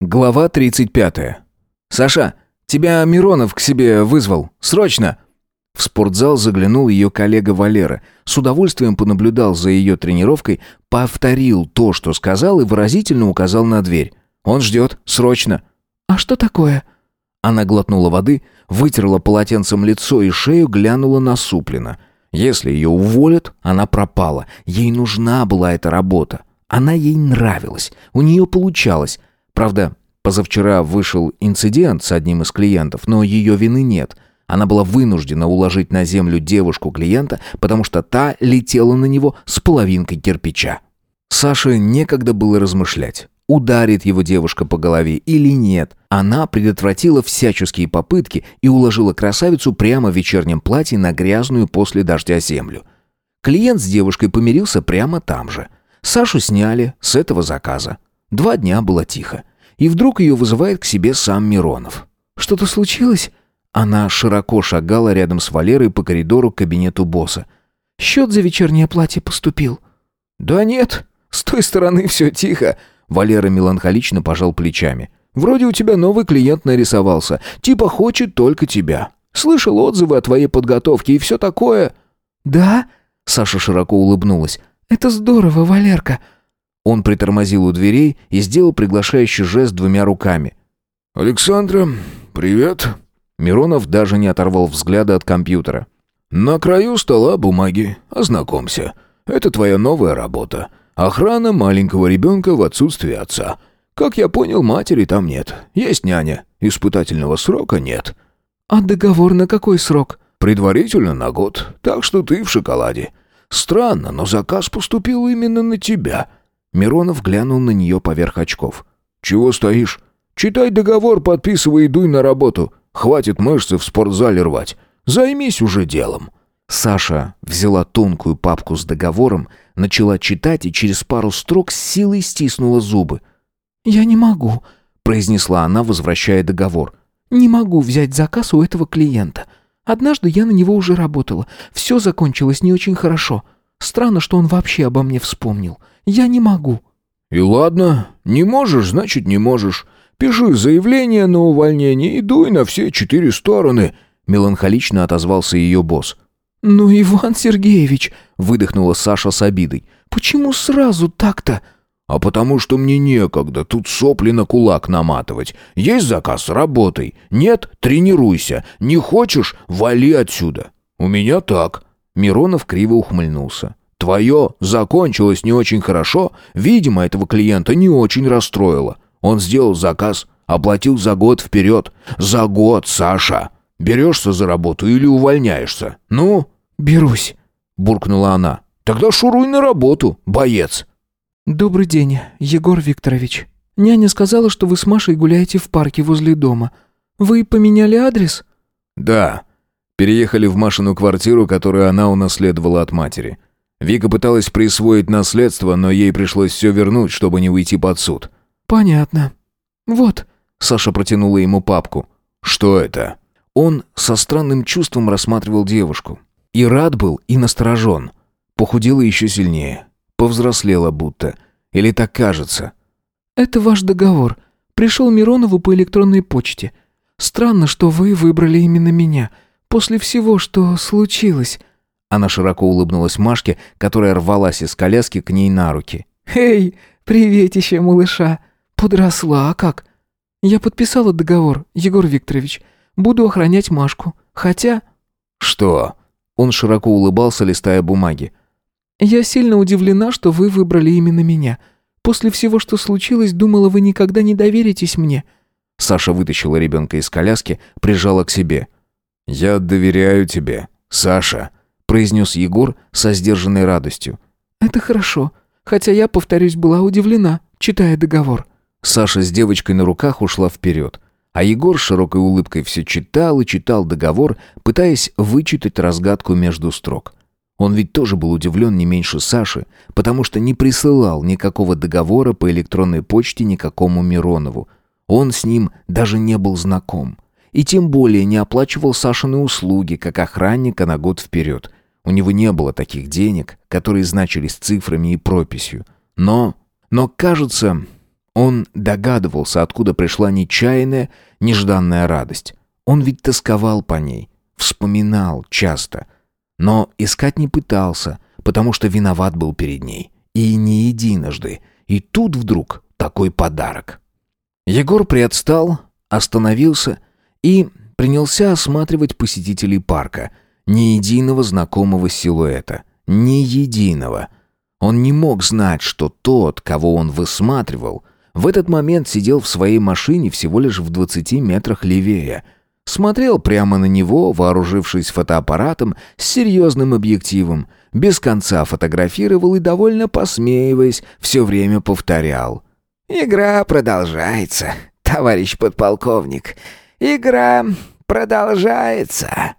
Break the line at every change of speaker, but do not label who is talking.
Глава 35. «Саша, тебя Миронов к себе вызвал. Срочно!» В спортзал заглянул ее коллега Валера. С удовольствием понаблюдал за ее тренировкой, повторил то, что сказал, и выразительно указал на дверь. «Он ждет. Срочно!»
«А что такое?»
Она глотнула воды, вытерла полотенцем лицо и шею, глянула насупленно. Если ее уволят, она пропала. Ей нужна была эта работа. Она ей нравилась. У нее получалось. Правда, позавчера вышел инцидент с одним из клиентов, но ее вины нет. Она была вынуждена уложить на землю девушку клиента, потому что та летела на него с половинкой кирпича. Саше некогда было размышлять, ударит его девушка по голове или нет. Она предотвратила всяческие попытки и уложила красавицу прямо в вечернем платье на грязную после дождя землю. Клиент с девушкой помирился прямо там же. Сашу сняли с этого заказа. Два дня было тихо. И вдруг ее вызывает к себе сам Миронов.
«Что-то случилось?»
Она широко шагала рядом с Валерой по коридору к кабинету босса.
«Счет за вечернее платье поступил».
«Да нет, с той стороны все тихо». Валера меланхолично пожал плечами. «Вроде у тебя новый клиент нарисовался. Типа хочет только тебя. Слышал отзывы о твоей подготовке и все такое».
«Да?»
Саша широко улыбнулась.
«Это здорово, Валерка.
Он притормозил у дверей и сделал приглашающий жест двумя руками. «Александра, привет». Миронов даже не оторвал взгляда от компьютера. «На краю стола бумаги. Ознакомься. Это твоя новая работа. Охрана маленького ребенка в отсутствие отца. Как я понял, матери там нет. Есть няня. Испытательного срока нет».
«А договор на какой срок?»
«Предварительно на год. Так что ты в шоколаде. Странно, но заказ поступил именно на тебя. Миронов глянул на нее поверх очков. «Чего стоишь? Читай договор, подписывай и дуй на работу. Хватит мышцы в спортзале рвать. Займись уже делом». Саша взяла тонкую папку с договором, начала читать и через пару строк с силой стиснула зубы.
«Я не могу», —
произнесла она, возвращая договор.
«Не могу взять заказ у этого клиента. Однажды я на него уже работала. Все закончилось не очень хорошо. Странно, что он вообще обо мне вспомнил. Я не могу».
«И ладно, не можешь, значит не можешь. Пиши заявление на увольнение и дуй на все четыре стороны», меланхолично отозвался ее босс.
«Ну, Иван Сергеевич», — выдохнула Саша с обидой, «почему сразу так-то?»
«А потому что мне некогда тут сопли на кулак наматывать. Есть заказ — работай. Нет — тренируйся. Не хочешь — вали отсюда. У меня так». Миронов криво ухмыльнулся. «Твое закончилось не очень хорошо, видимо, этого клиента не очень расстроило. Он сделал заказ, оплатил за год вперед. За год, Саша! Берешься за работу или увольняешься? Ну?»
«Берусь», —
буркнула она. «Тогда шуруй на работу, боец».
«Добрый день, Егор Викторович. Няня сказала, что вы с Машей гуляете в парке возле дома. Вы поменяли адрес?»
«Да», Переехали в Машину квартиру, которую она унаследовала от матери. Вика пыталась присвоить наследство, но ей пришлось все вернуть, чтобы не уйти под суд.
«Понятно. Вот».
Саша протянула ему папку. «Что это?» Он со странным чувством рассматривал девушку. И рад был, и насторожен. Похудела еще сильнее. Повзрослела будто. Или так кажется.
«Это ваш договор. Пришел Миронову по электронной почте. Странно, что вы выбрали именно меня. После всего, что случилось...»
Она широко улыбнулась Машке, которая рвалась из коляски к ней на руки.
«Эй, приветище, малыша! Подросла, а как?» «Я подписала договор, Егор Викторович. Буду охранять Машку. Хотя...»
«Что?» Он широко улыбался, листая бумаги.
«Я сильно удивлена, что вы выбрали именно меня. После всего, что случилось, думала, вы никогда не доверитесь мне».
Саша вытащила ребенка из коляски, прижала к себе. «Я доверяю тебе, Саша», — произнес Егор со сдержанной радостью.
«Это хорошо, хотя я, повторюсь, была удивлена, читая договор».
Саша с девочкой на руках ушла вперед, а Егор с широкой улыбкой все читал и читал договор, пытаясь вычитать разгадку между строк. Он ведь тоже был удивлен не меньше Саши, потому что не присылал никакого договора по электронной почте никакому Миронову. Он с ним даже не был знаком и тем более не оплачивал Сашины услуги как охранника на год вперед. У него не было таких денег, которые значились цифрами и прописью. Но, но, кажется, Он догадывался, откуда пришла нечаянная, нежданная радость. Он ведь тосковал по ней, вспоминал часто. Но искать не пытался, потому что виноват был перед ней. И не единожды. И тут вдруг такой подарок. Егор приотстал, остановился и принялся осматривать посетителей парка. Ни единого знакомого силуэта. Ни единого. Он не мог знать, что тот, кого он высматривал, в этот момент сидел в своей машине всего лишь в 20 метрах левее. Смотрел прямо на него, вооружившись фотоаппаратом с серьезным объективом, без конца фотографировал и, довольно посмеиваясь, все время повторял. «Игра продолжается, товарищ подполковник. Игра продолжается».